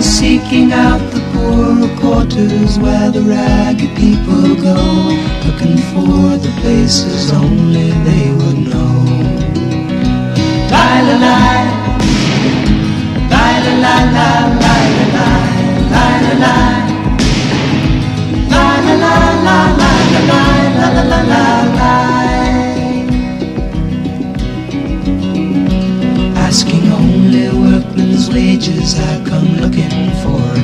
Low, seeking out the poorer quarters where the ragged people go, looking for the places only they would know.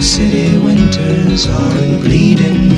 City winters are bleeding